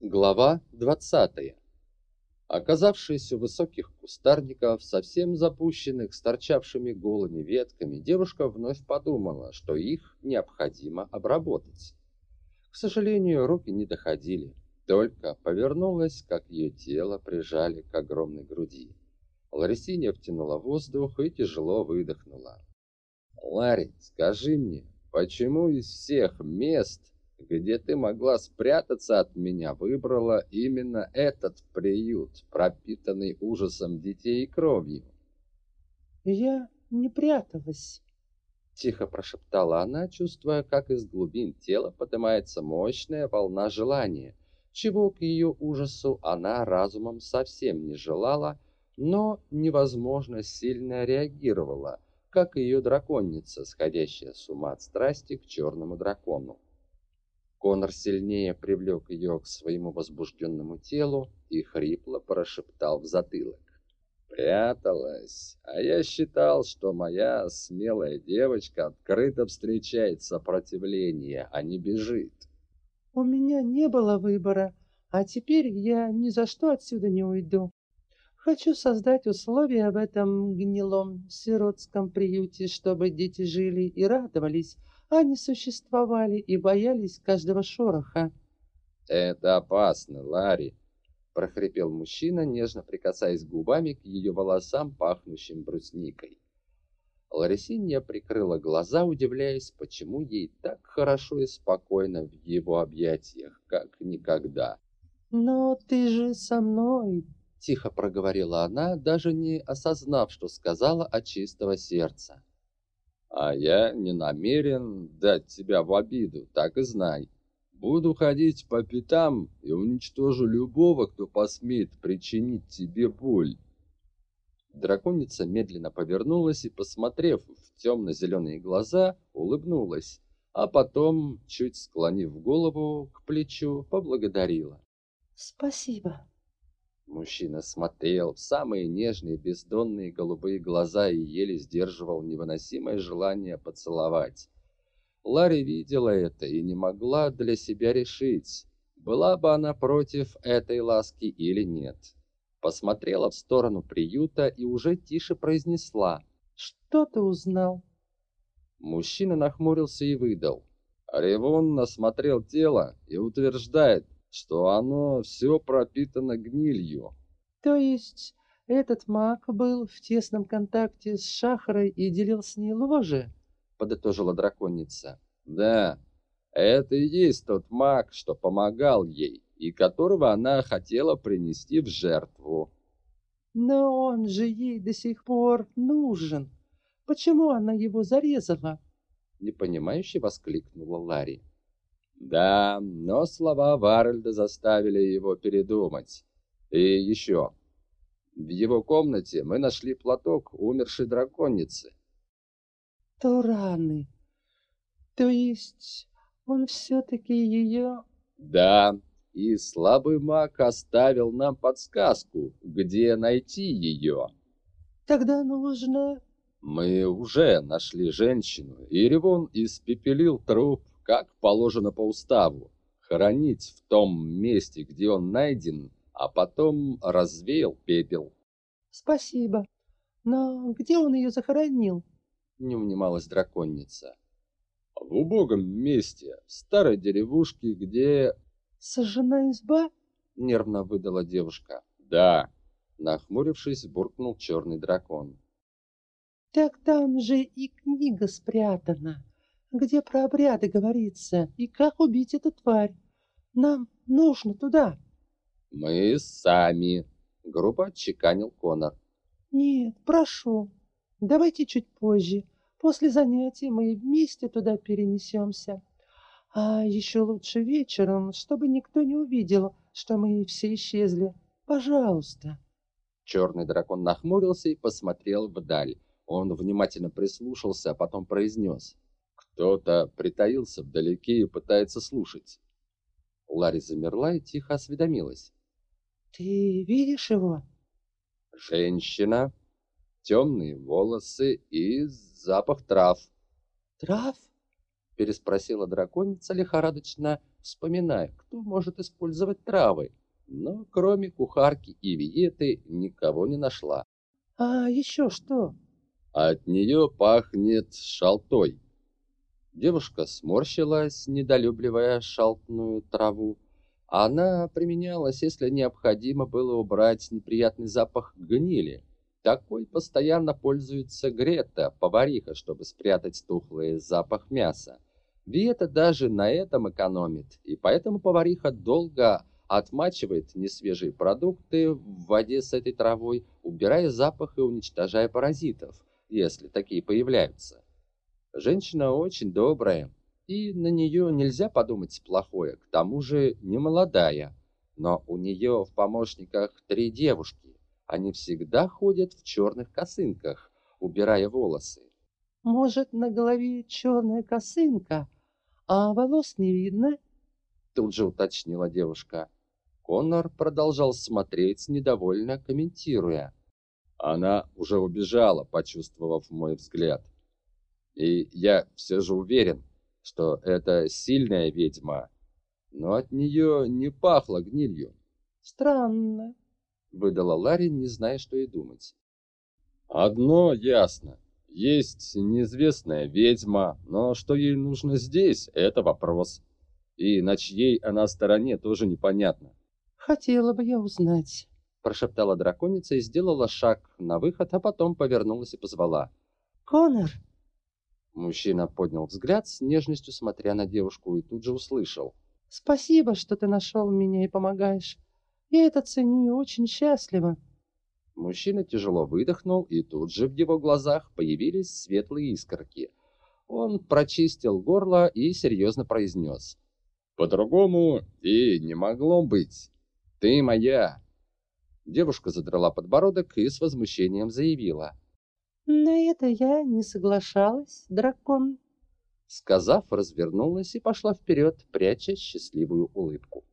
Глава 20. Оказавшись у высоких кустарников, совсем запущенных с торчавшими голыми ветками, девушка вновь подумала, что их необходимо обработать. К сожалению, руки не доходили, только повернулась, как ее тело прижали к огромной груди. Ларисинья втянула воздух и тяжело выдохнула. «Ларри, скажи мне, почему из всех мест где ты могла спрятаться от меня, выбрала именно этот приют, пропитанный ужасом детей и кровью. Я не пряталась, тихо прошептала она, чувствуя, как из глубин тела поднимается мощная волна желания, чего к ее ужасу она разумом совсем не желала, но невозможно сильно реагировала, как ее драконица, сходящая с ума от страсти к черному дракону. Конор сильнее привлек ее к своему возбужденному телу и хрипло прошептал в затылок. Пряталась, а я считал, что моя смелая девочка открыто встречает сопротивление, а не бежит. У меня не было выбора, а теперь я ни за что отсюда не уйду. Хочу создать условия в этом гнилом сиротском приюте, чтобы дети жили и радовались, они существовали и боялись каждого шороха. «Это опасно, Ларри!» — прохрипел мужчина, нежно прикасаясь губами к ее волосам, пахнущим брусникой. Ларисинья прикрыла глаза, удивляясь, почему ей так хорошо и спокойно в его объятиях, как никогда. «Но ты же со мной!» — тихо проговорила она, даже не осознав, что сказала от чистого сердца. А я не намерен дать тебя в обиду, так и знай. Буду ходить по пятам и уничтожу любого, кто посмеет причинить тебе боль. Драконица медленно повернулась и, посмотрев в темно-зеленые глаза, улыбнулась, а потом, чуть склонив голову к плечу, поблагодарила. «Спасибо». Мужчина смотрел в самые нежные бездонные голубые глаза и еле сдерживал невыносимое желание поцеловать. Ларри видела это и не могла для себя решить, была бы она против этой ласки или нет. Посмотрела в сторону приюта и уже тише произнесла. «Что ты узнал?» Мужчина нахмурился и выдал. Ревон насмотрел тело и утверждает, что оно все пропитано гнилью. То есть этот маг был в тесном контакте с Шахрой и делил с ней ложе? Подытожила драконица. Да, это и есть тот маг, что помогал ей и которого она хотела принести в жертву. Но он же ей до сих пор нужен. Почему она его зарезала? Непонимающе воскликнула Ларри. Да, но слова Варальда заставили его передумать. И еще. В его комнате мы нашли платок умершей драконицы. Тураны. То есть он все-таки ее... Да, и слабый маг оставил нам подсказку, где найти ее. Тогда нужно... Мы уже нашли женщину, и Ревон испепелил труп как положено по уставу, хоронить в том месте, где он найден, а потом развеял пепел. Спасибо. Но где он ее захоронил? Не унималась драконица. В убогом месте, в старой деревушке, где... Сожжена изба? Нервно выдала девушка. Да, нахмурившись, буркнул черный дракон. Так там же и книга спрятана где про обряды говорится и как убить эту тварь. Нам нужно туда. Мы сами, грубо отчеканил Конор. Нет, прошу. Давайте чуть позже. После занятий мы вместе туда перенесемся. А еще лучше вечером, чтобы никто не увидел, что мы все исчезли. Пожалуйста. Черный дракон нахмурился и посмотрел вдаль. Он внимательно прислушался, а потом произнес. Кто-то притаился вдалеке и пытается слушать. Ларри замерла и тихо осведомилась. «Ты видишь его?» «Женщина, темные волосы и запах трав». «Трав?» переспросила драконица лихорадочно, вспоминая, кто может использовать травы, но кроме кухарки и Виеты никого не нашла. «А еще что?» От нее пахнет шалтой. Девушка сморщилась, недолюбливая шалтную траву. Она применялась, если необходимо было убрать неприятный запах гнили. Такой постоянно пользуется Грета, повариха, чтобы спрятать тухлый запах мяса. Виета даже на этом экономит, и поэтому повариха долго отмачивает несвежие продукты в воде с этой травой, убирая запах и уничтожая паразитов если такие появляются. Женщина очень добрая, и на нее нельзя подумать плохое, к тому же не молодая. Но у нее в помощниках три девушки. Они всегда ходят в черных косынках, убирая волосы. «Может, на голове черная косынка, а волос не видно?» Тут же уточнила девушка. Коннор продолжал смотреть, недовольно комментируя. Она уже убежала, почувствовав мой взгляд. И я все же уверен, что это сильная ведьма, но от нее не пахло гнилью. «Странно», — выдала Ларри, не зная, что и думать. «Одно ясно. Есть неизвестная ведьма, но что ей нужно здесь — это вопрос. И на чьей она стороне тоже непонятно». «Хотела бы я узнать» прошептала драконица и сделала шаг на выход, а потом повернулась и позвала. «Конор!» Мужчина поднял взгляд с нежностью, смотря на девушку, и тут же услышал. «Спасибо, что ты нашел меня и помогаешь. Я это ценю и очень счастлива». Мужчина тяжело выдохнул, и тут же в его глазах появились светлые искорки. Он прочистил горло и серьезно произнес. «По-другому и не могло быть. Ты моя, Девушка задрала подбородок и с возмущением заявила. «На это я не соглашалась, дракон». Сказав, развернулась и пошла вперед, пряча счастливую улыбку.